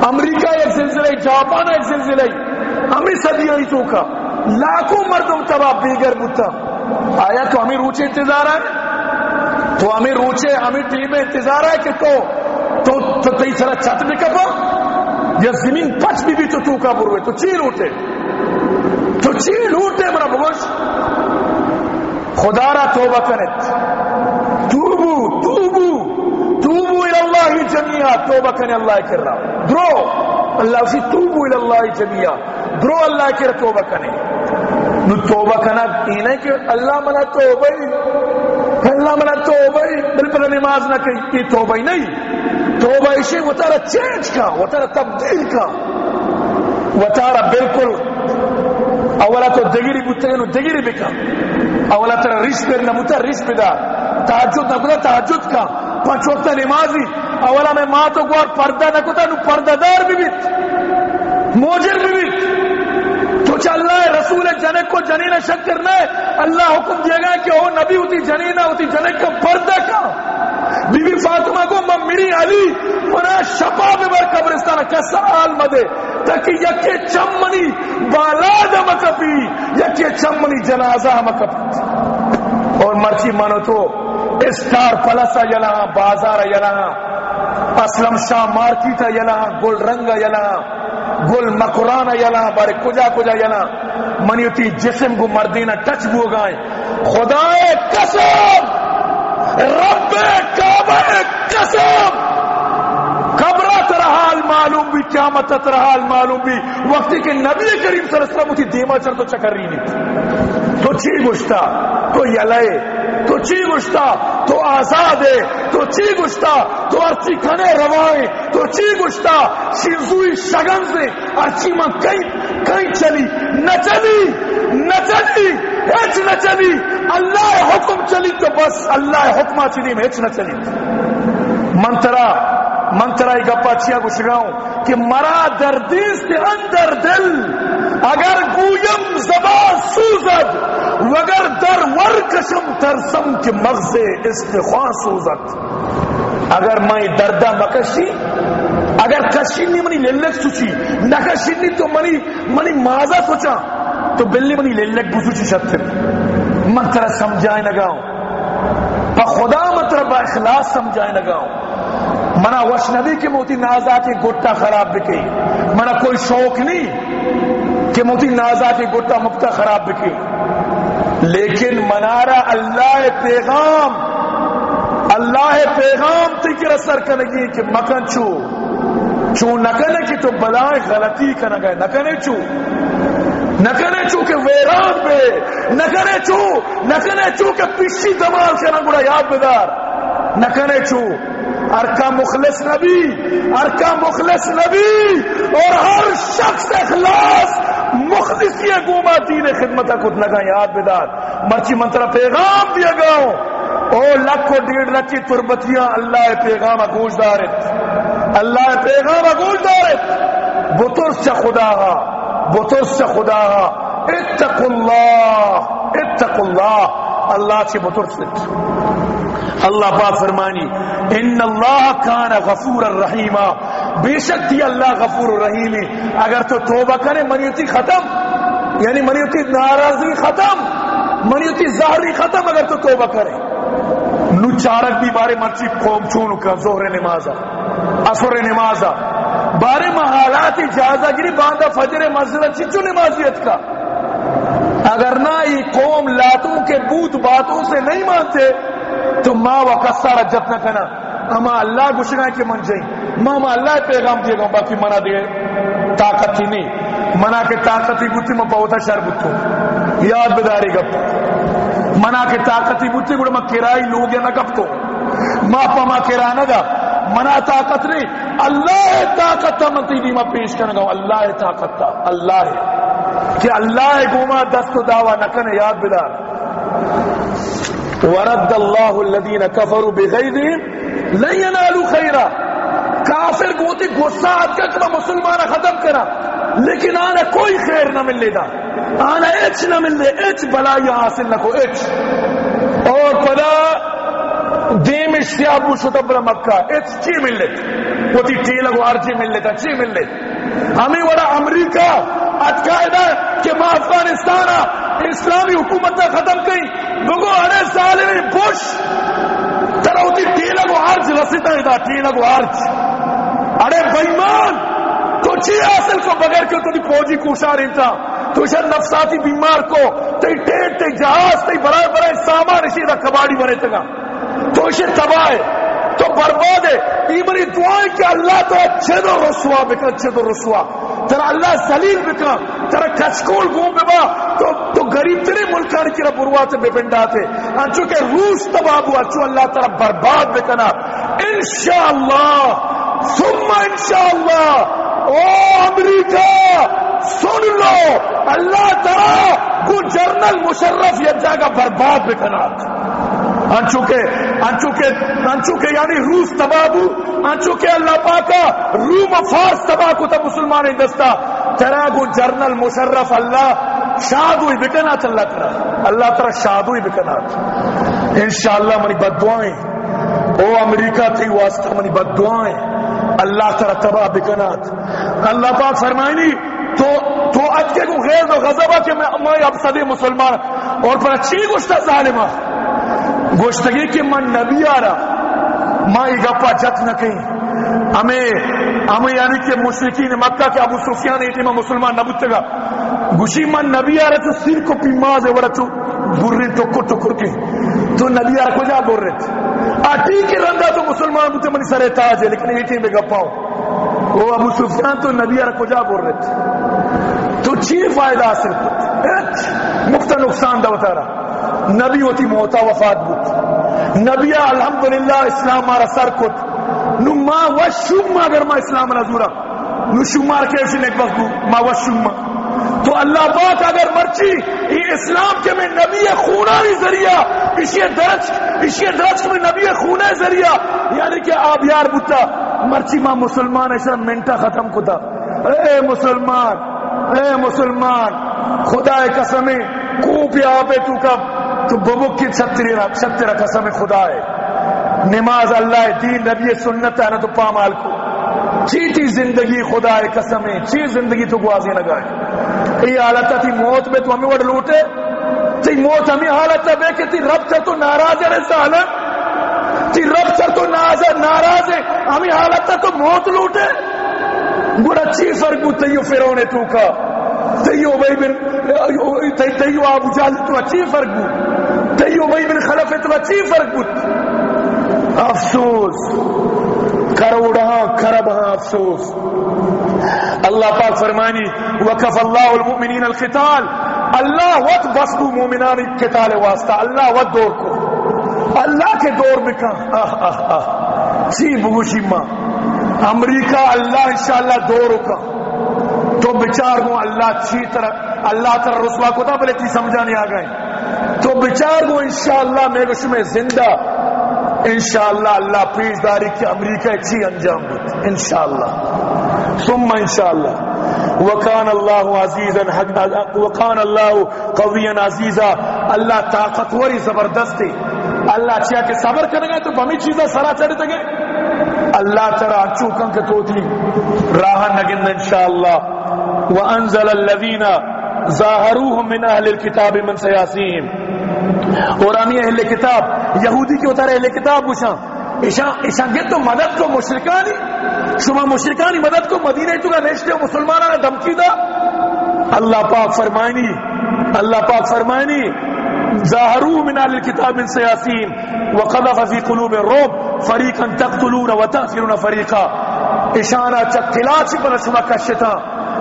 امریکہ ایک زلزلے جاپان ایک زلزلے ہمیں صدی ہوئی تو کا لاکھوں مردم تباہ بیگر بوتا آیا تو ہمیں روچے انتظار ہے؟ تو ہمیں روچے، ہمیں ٹیم انتظار ہے کہ تو تو تو تی سرا چھت بھی کپا یا زمین پچ بھی بھی تو تو کا بروے، تو چی روٹے تو چی روٹے مرا بگوش خدا را توبہ کنت توبو توبو توبو الاللہ جميعا توبہ کنے اللہ کر رہا درو، اللہ اسی توبو الاللہ جميعا درو اللہ کر توبہ کنے نو توبہ کنا اینے کہ اللہ منا توبہ اللہ منا توبہ بل پر نماز نہ کہی، یہ توبہ نہیں۔ توبہ اسے وہ تارا چینج کا، وہ تارا تبدیل کا۔ وہ تارا بالکل اولا تو دگیری بوتے نو دگیری بکا۔ اولا ترا ریس پر نموتا ریس پدا تحجد نکتا تحجد کا۔ پانچ نمازی۔ اولا میں ماں تو گوار پردہ نکتا نو پردہ دار بھی بیت۔ موجر بھی بیت۔ تو چا اللہ رسول جنک کو جنین شک کرنا ہے۔ اللہ حکم دیا گا کہ او نبی ہوتی جنینہ ہوتی جنک کا پردہ کا۔ بی بی فاطمہ کو ممیری علی انہیں شپا ببر قبرستان کسا آل مدے تاکہ یکی چمنی بالاد مکپی یکی چمنی جنازہ مکپی اور مرچی مانو تو اسٹار پلسا یلا، بازار یلا، اسلم شاہ مارکیٹا یلا، گل رنگا یلا، گل مکرانا یلا، بارے کجا کجا یلا۔ منیوتی جسم کو مردینہ ٹچ بو گائیں۔ خدا قسم! رب کعبہ قسم! قبرہ ترہ حال معلوم بھی قیامت ترہ حال معلوم بھی۔ وقتی کہ نبی کریم صلی اللہ علیہ وسلم تھی دیما چر تو چکر رہی نہیں۔ تو چی گشتا تو یلائے تو چی گشتا تو آزاد ہے، تو چی گشتا تو ارچی کھنے روائیں تو چی گشتا شیزوی شگن سے ارچی ماں کئی کئی چلی؟ نہ چلی نہ چلی۔ ہچ نہ چلی۔ اللہ حکم چلی تو بس اللہ حکمہ چلی میں ہچ نہ چلی۔ منترا منترا ہی گپا چیا گشگاؤں کہ مرا دردیس کے اندر دل، اگر گویم زبان سوزد، وگر در ورکشم ترسم کے مغز استخوان سوزد۔ اگر میں دردہ مکشی، اگر کشینی منی للک سوچی نہ نکشینی تو منی منی مازا سوچا۔ تو بلی منی للک بسوچی شتر من ترہ سمجھائے نگاؤں پا خدا مطلب با اخلاص سمجھائے نگاؤں منا وش نبی کے موتی نازا کے گٹا خراب بکی منا کوئی شوق نہیں کہ موتی نازا کے گٹا مکتا خراب بکی لیکن منارا اللہ پیغام اللہ پیغام تکر اثر کنگی کہ مکن چو۔ چو نکنے کی تو بلائیں غلطی کنگے نکنے چو۔ نکنے چو کہ ویران پہ نکنے چو نکنے چو کہ پشی دمال کنگوڑا یاد بدار نکنے چو ارکا مخلص نبی، ارکا مخلص نبی۔ اور ہر شخص اخلاص مخلصی گوما دین خدمت کت نگا یاد بدار مرچی منترا پیغام دیا گاؤں۔ او لکھ و ڈیڑھ لکی تربتیاں، اللہ پیغام گوش دارت۔ اللہ پیغام گوش دارت۔ بطرس چا خدا ہا بطرس خدا، اتق اللہ اتق اللہ اللہ چے بطرس اللہ پاک فرمانی ان اللہ کان غفور الرحیم بے شک تھی اللہ غفور الرحیم اگر تو توبہ کرے منیتی ختم۔ یعنی منیتی ناراضی ختم۔ منیتی ظاہری ختم اگر تو توبہ کرے۔ نو چارک بھی بارے مرچی قوم چون کا زہر نمازا اثر نمازا۔ بارے محالات جازہ گری باندھا فجر مسجد چچو نمازیت کا۔ اگر نہ یہ قوم لاتوں کے بوت باتوں سے نہیں مانتے، تو ماں و کسارا جت نہ کنا اما اللہ گشنا کے من جائیں۔ ماں ما اللہ پیغام دیے گا، باقی منا دے، طاقت ہی نہیں۔ منا کے طاقت ہی بوتی میں بہتا شر بتو یاد بداری گپ۔ منا کے طاقت ہی بوتی، گڑا میں کرائی لوگ یا نہ گپ تو۔ ماں پا ماں کرا نہ گا منا طاقت نہیں۔ اللہ طاقت تا منتی میں پیش کرنا گا اللہ طاقت تا۔ اللہ ہے۔ کہ اللہ گوما دست و دعوی نہ کنے یاد بدار ورد اللہ الذین کفروا بغیظہم لن ینالوا خیرا۔ کافر گوتی غصہ آت کا کہ مسلمان ہاں، ختم کرا۔ لیکن آنا کوئی خیر نہ ملے دا آنا اچ نہ ملے اچ بلائی حاصل نہ کو اچ اور پدا ہمیں وڑا امریکہ اتقائدہ کہ ما افغانستان اسلامی حکومت نے ختم کئی۔ بگو ارے سالے بوش ترا ہوتی ٹیلگ وارج رسیتا ہے دا ٹیلگ وارج ارے بیمان تو چی حاصل کو بغیر کہ تو دی فوجی کوشا رہتا تو شر نفساتی بیمار کو تی ٹیٹ تی جہاز تی برائے برائے سامان اسی دا کباڑی بنے تگا تو تباہ ہے تو برباد ہے۔ ایمانی دعائیں کہ اللہ تو اچھے دو رسوا بکا اچھے دو رسوا۔ ترا اللہ سلیل بکا ترا کچکول گھوم ببا۔ تو, تو غریب ترے ملکان کی رب بروات بے پنڈاتے انچو ہاں، کہ روس تباہ ہوا چو اللہ ترا برباد بکنا انشاءاللہ ثم انشاءاللہ او امریکہ سن لو اللہ تعالی کو جرنل مشرف یہ جگہ برباد بکنا انچوکے انچوکے انچوکے یعنی روس تبابو انچوکے اللہ پاکا، روم فارس تباہ کو تب مسلمان دستا ترا گو جرنل مشرف اللہ شاد ہوئی بکنات اللہ ترا اللہ ترا شاد ہوئی بکنات انشاءاللہ منی بددعائیں او امریکہ تھی واسطہ منی بددعائیں اللہ ترا تباہ بکنات اللہ پاک فرمائنی، تو تو اج کے کو غیر و غضبہ کہ میں اب صدی مسلمان اور پر اچھی گشتہ ظالمہ۔ گوشتگی کہ من نبی آ رہا ماں یہ گپا جت نہ کہیں۔ ہمیں ہمیں یعنی کہ مشرقین مکہ کے ابو سفیان ایتی میں مسلمان نبوت گا۔ گوشی من نبی آ رہا تو سر کو پیماز ہے وڑا تو برری تو کو ٹکر کے۔ تو نبی آ رہا کجا بول رہے تھے؟ آٹی کے رنگا تو مسلمان بوتے منی سرے تاج ہے لیکن ایتی میں گپا ہوں وہ ابو سفیان تو نبی آ رہا کجا بول رہے تھے؟ تو چی فائدہ حاصل کرتے؟ مختہ نقصان دا بتا رہا۔ نبی ہوتی موتا وفات بود نبی الحمدللہ، اسلام مارا سر کت نو ما وشم اگر ما اسلام نزورا نو شمار کیسے نیک وقت ما وشم تو اللہ پاک اگر مرچی، یہ اسلام کے میں نبی خوناری ذریعہ، اسی درج اسی درج میں نبی خونہ ذریعہ۔ یعنی کہ آپ یار بتا مرچی ما مسلمان، ایسا منٹا ختم کتا۔ اے مسلمان اے مسلمان خدا قسمیں کو پی آپے تو کب تو ببک کی ستری ستر قسم خدا ہے۔ نماز اللہ ہے دین، نبی سنت ہے نا تو پامال کو۔ چیٹی زندگی خدا ہے، قسم ہے۔ چی زندگی تو گوازی لگائے یہ حالت تھی موت میں تو ہمیں وڑ لوٹے۔ تی موت ہمیں حالت بے کہ تی رب سے تو ناراض ہے رسا تی رب سے تو ناراض ہے۔ ہمیں حالت تو موت لوٹے۔ بڑا چی فرق بو تیو فیرونے تو کا۔ تیو بھائی بن تیو ابو جہل تو اچھی فرق بو تیو بھائی بن خلف تو اچھی فرق بود افسوس کروڑا کرب ہاں افسوس۔ اللہ پاک فرمانی وکف اللہ المؤمنین القتال۔ اللہ وقت بسبو مومنان قتال واسطہ، اللہ وقت دور کو۔ اللہ کے دور میں کہاں؟ آہ آہ آہ۔ سی بگوشی ماں۔ امریکہ، اللہ انشاءاللہ دور کا تو بچار ہوں اللہ اچھی طرح اللہ طرح رسوا کو تھا بلے تی سمجھانے آ گئے۔ تو بچار وہ انشاءاللہ میں کچھ میں زندہ۔ انشاءاللہ اللہ پیش داری کی امریکہ اچھی انجام بود انشاءاللہ۔ ثم انشاءاللہ۔ وکان اللہ عزیزا وکان اللہ قویا عزیزا۔ اللہ طاقتوری زبردستی اللہ چاہا کہ صبر کریں گے تو بمی چیزیں سرا چڑھتے گے۔ اللہ ترا چوکن کے تو تھی راہ نگند انشاءاللہ۔ وانزل الذین ظاہروہم من اہل الكتاب من سیاسیم اور ہمیں اہل کتاب، یہودی کے اتارے اہل کتاب پوچھا ایشان گے تو مدد کو مشرکانی، شما مشرکانی مدد کو مدینہ تو کا نیشتے ہو مسلمانہ دھمکی دا۔ اللہ پاک فرمائنی، اللہ پاک فرمائنی ظاہرو من اہل کتاب من سیاسین وقذف فی قلوب الرعب، فریقا تقتلون وتأثرون فریقا۔ اشارہ چکلا چھ چپنا شما کشتا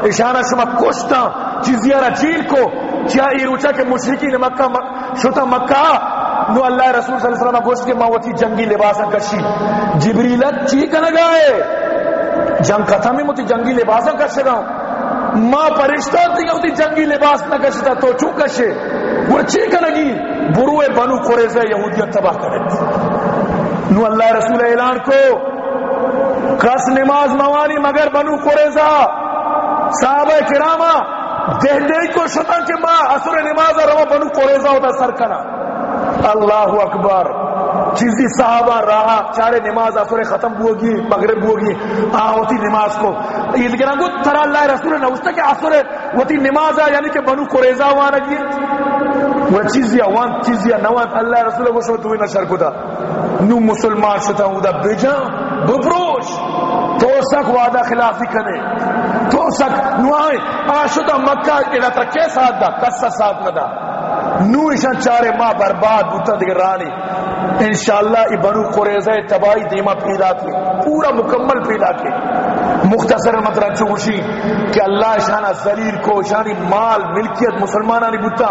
اشارہ شما کشتا چیزیارہ جیل کو، کیا ای روچا کے مشرکین مکہ شتا مکہ؟ نو اللہ رسول صلی اللہ علیہ وسلم گوشت کے ماوتی جنگی لباسا کشی جبریلت چی کنگائے جنگ ختمی موتی جنگی لباسا کشی گا ما پرشتہ تھی ہوتی جنگی لباس نہ کشتا تو چون کشے وہ چی کنگی جی؟ بروے بنو قریزہ یہودیت تباہ کرے۔ نو اللہ رسول اعلان کو، کس نماز موانی مگر بنو قریزہ صحابہ کرامہ دہ دہ کو شتا کہ ماں اثر نماز روا بنو قریزہ ہوتا سر کنا اللہ اکبر۔ چیزی صحابہ راہا چارے نماز اثر ختم ہوگی، مغرب ہوگی، آ، ہوتی نماز کو۔ عید گرہ کو ترا اللہ رسول نے اس کہ اثر ہوتی نماز ہے یعنی کہ بنو قریظہ وانا گی وہ چیزی وان چیزی نوان اللہ رسول کو شو تو نہ شرک دا نو مسلمان شتا ہوں دا بجا ببروش۔ تو سک وعدہ خلافی کنے۔ تو سک نو آئے آشتا مکہ الہ ترکے ساتھ دا کسا ساتھ ندا نو ایشان چارے ماہ برباد بوتا دیگر رانی انشاءاللہ ای بنو قریضہ تباہی دیما پیدا کی پورا مکمل پیدا کی مختصر مطلب چوشی کہ اللہ شانہ ذلیل کو شانی مال ملکیت مسلمانانی بوتا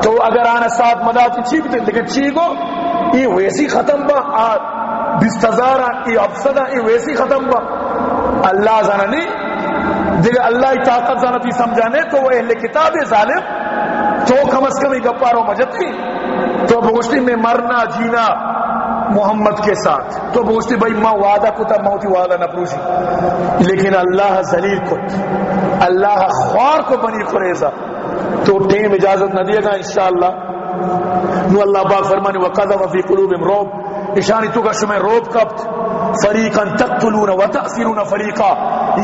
تو اگر آنا ساتھ مدد چی بتے لیکن چی گو ای ویسی ختم با بیست ہزارہ ای افسدہ ای ویسی ختم با اللہ زنانی دیکھ اللہ طاقت زنتی سمجھانے، تو وہ اہل کتاب ظالم، تو کم از کم گپارو مجد کی تو بوشتی میں مرنا، جینا محمد کے ساتھ۔ تو بوشتی بھائی، ماں وعدہ کتا موتی وعدہ نہ پروشی لیکن اللہ ذلیل کت اللہ خوار کو بنی قریضہ تو ٹیم اجازت نہ دیے گا، انشاءاللہ۔ نو اللہ باغ فرمانی وقضا فی قلوبهم روب۔ اشانی تو کا شما روب کبت فریقا تقتلون و تأثیرون فریقا.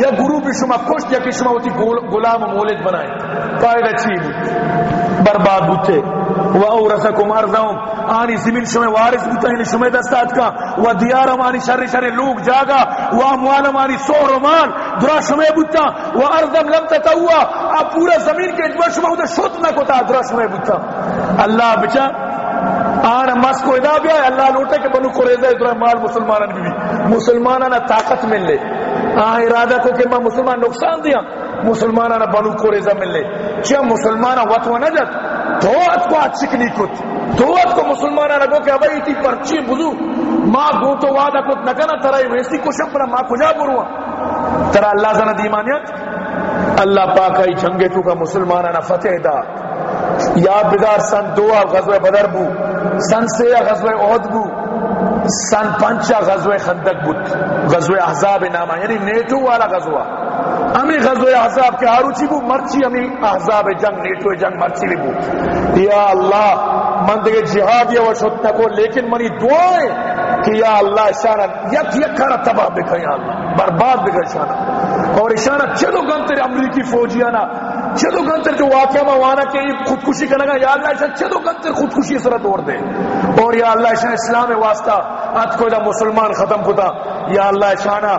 یا گروپ شما کشت یا کہ شما ہوتی غلام مولد بنائیں فائدہ چی چیز برباد بوتے و اورثکم ارضهم آنی زمین شما وارث بوتا یعنی شما دستات کا. و دیارم آنی شر شر لوگ جاگا. و اموالم آنی سور و مال. درا شما بوتا و ارضم لم تتوا اب پورا زمین کے اجبار شما ہوتا شت نہ کوتا درا شما بوتا اللہ بچا آن مس کو ادا بھی اللہ لوٹے کہ بنو قریظہ ادھر مال مسلمانان بھی مسلمانان طاقت مل لے آن ارادہ کو کہ میں مسلمان نقصان دیا۔ مسلمانان بنو قریظہ مل لے کیا مسلمانان وط و نجت تو ات کو اچکنی کت۔ تو ات کو مسلمانان کو کہ ابھی تی پرچی بزو ماں گو تو وعدہ کت نکنا ترائی ویسی کو شپنا ماں کجا بروا۔ ترا اللہ زنہ دیمانیت اللہ پاک ای جنگے تو کا مسلمانان فتح دا۔ یاد بدار سن دوا غزوہ بدر بو۔ سن سیا غزوہ عہد بو سن پنچا غزوہ خندق بود، غزوہ احزاب نامہ یعنی نیٹو والا غزوہ۔ امی غزوہ احزاب کے آروچی بو مرچی امی احزاب جنگ، نیٹو جنگ مرچی بو یا اللہ، من دیگے جہاد یا وشت نکو، لیکن منی دعائیں کہ یا اللہ شانہ، یک یک کھانا تباہ بکھا یا اللہ، برباد بکھا شانہ۔ اور اشانہ چلو گنتر امریکی فوجیانا چلو گنتر جو واقعہ موانا کہ خودکشی کرنے گا یا اللہ اشان چلو گنتر خودکشی سرہ دوڑ دے۔ اور یا اللہ اشان اسلام واسطہ ات کو دا مسلمان ختم کتا۔ یا اللہ اشانہ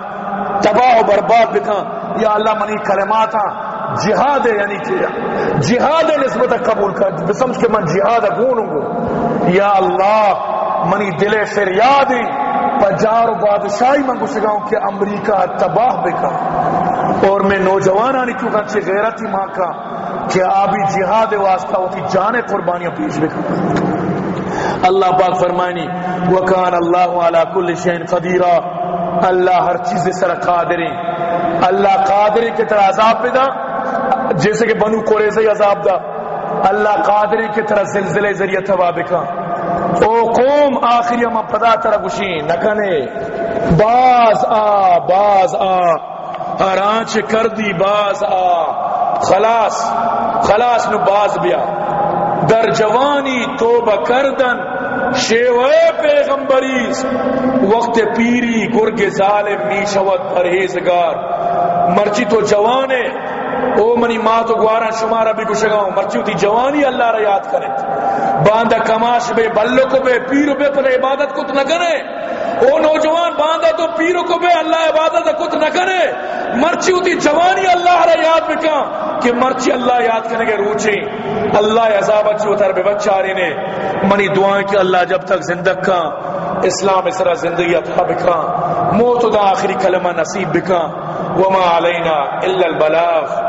تباہ و برباد بکھا یا اللہ منی کلمات ہاں، جہاد ہے یعنی کہ جہاد نسبت قبول کر۔ بسمج کے من جہاد گونوں گو یا اللہ، منی دل فریاد پجار و بادشاہی من گشگاؤں کہ امریکہ تباہ بکا اور میں نوجوان آنی کیوں کہ غیرتی ماں کا کہ آبی جہاد واسطہ ہوتی جان قربانیاں پیش بکا اللہ پاک فرمائنی، وکان اللہ علی کل شین قدیرہ۔ اللہ ہر چیز سر قادری اللہ قادری کی طرح عذاب پیدا، جیسے کہ بنو قریظہ عذاب دا۔ اللہ قادری کی طرح زلزلے ذریعہ تباہ بکا او قوم آخری ہم پدا ترہ گشی نکنے باز آ باز آ۔ ارانچ کر دی باز آ۔ خلاص خلاص نو باز بیا۔ در جوانی توبہ کردن، شیوے پیغمبریس وقت پیری گرگ ظالم میشوت پرہیزگار۔ مرچی تو جوانے او منی ماں تو گوارا شمارا بھی گشگاؤں مرچی ہوتی جوانی اللہ را یاد کرے۔ باندہ کماش بے، بلو کو بے، پیرو بے، پر عبادت کت نہ کرے۔ او نوجوان باندہ تو پیرو کو بے، اللہ عبادت کت نہ کرے۔ مرچی ہوتی جوانی اللہ را یاد بکا کہ مرچی اللہ یاد کرنے کے روچی اللہ عذاب اچھو تر بے بچاری نے۔ منی دعائیں کہ اللہ جب تک زندگ کا اسلام اس طرح زندگی اپنا بکا موت دا آخری کلمہ نصیب بکا وما علینا الا البلاغ۔